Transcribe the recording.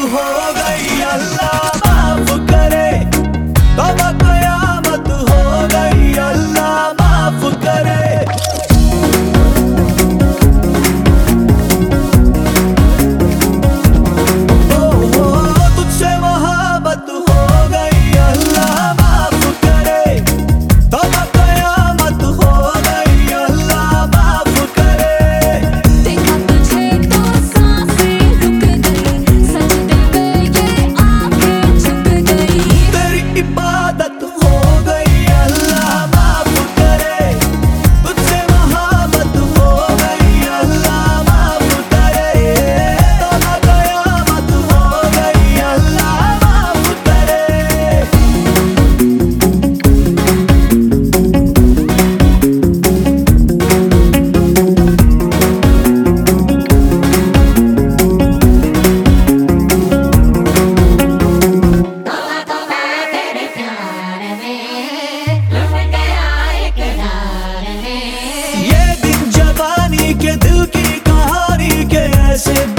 Oh. Impressive.